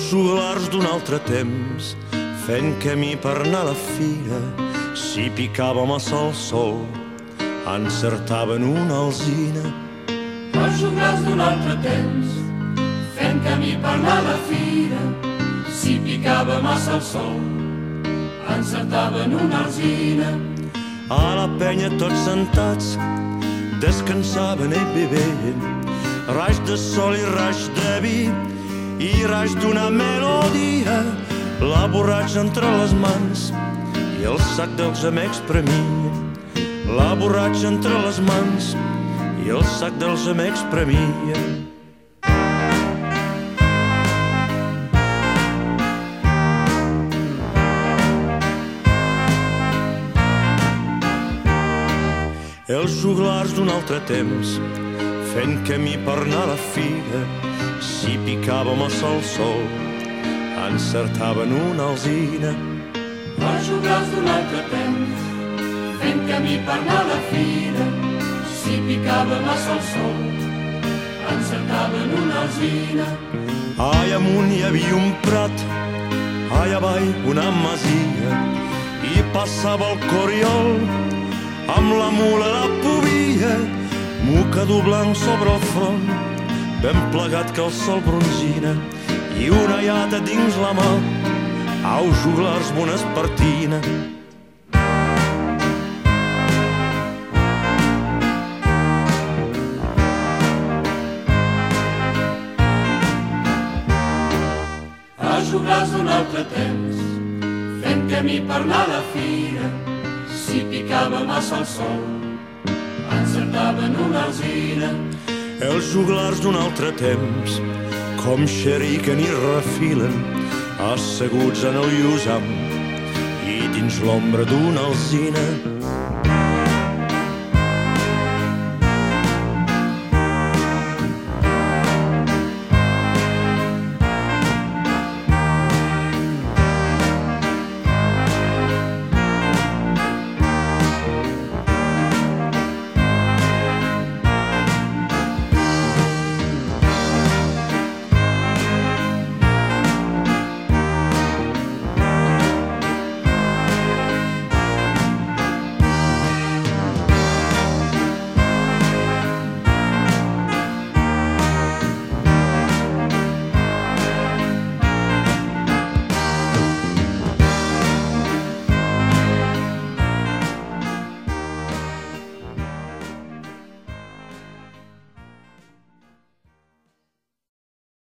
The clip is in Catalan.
Els joglars d'un altre temps, fent camí per anar a la fira, si picava massa el sol, encertaven una alzina. Els joglars d'un altre temps, fent camí per anar a la fira, si picava massa el sol, encertaven una alzina. A la penya tots sentats, descansaven i bevent, raig de sol i raig de vi, i raig d'una melodia, la borratxa entre les mans i el sac dels amics premia. La borratxa entre les mans i el sac dels amics premia. Els joglars d'un altre temps, fent camí per anar a la fira, si picava massa el sol, encertaven una alzina. Els joglars d'un altre temps, fent camí per anar a la fira, si picava massa el sol, encertaven una alzina. Ai, amunt hi havia un prat, ai, avall una masia, i passava el coriol amb la mula la povia, mocador blanc sobre el front, ben plegat que el sol bronzina, i una llata dins la mà, au joglars bona espartina. Els joglars d'un altre temps, fent camí per anar a la fira, si picava massa el sol, encertaven una alzina. Els joglars d'un altre temps, com xeriquen i refilen, asseguts en el llusam i dins l'ombra d'una alzina